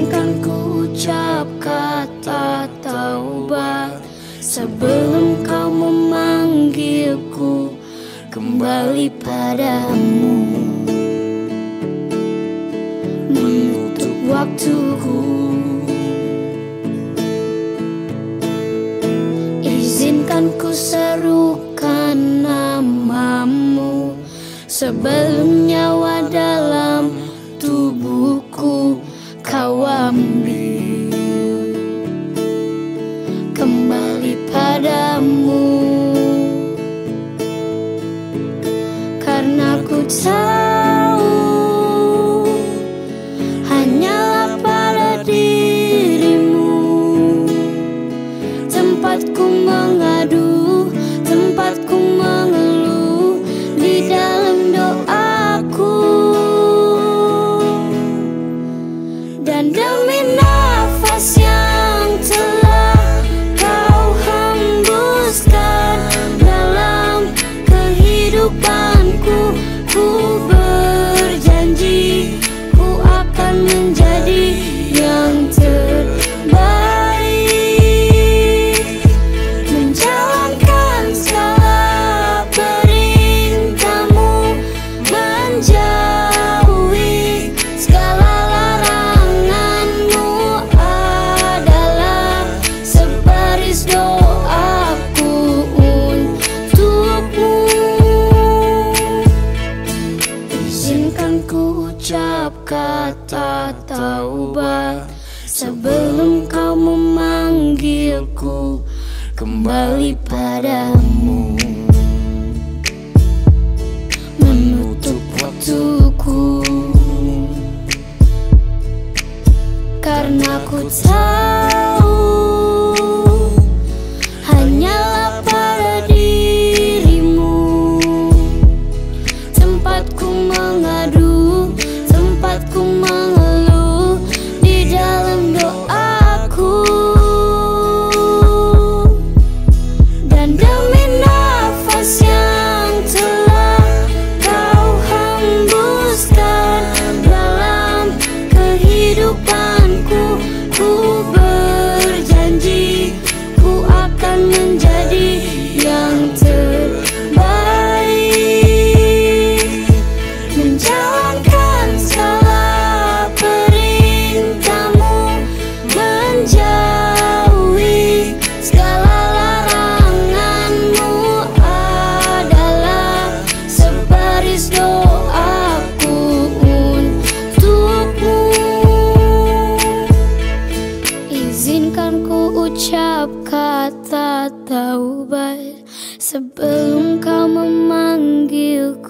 Izinkan ku ucap kata taubat Sebelum kau memanggilku Kembali padamu. Menutup waktuku. Izinkan ku serukan namamu Sebelum nyawa dalam Tempatku mengadu ku ucap kata taubat Sebelum kau memanggilku Kembali padamu. Menutup waktuku. Karena ku tahu Hanyalah pada dirimu. Tempatku mengadu sebaris doaku untukmu Izinkan ku ucap kata taubat Sebelum kau memanggil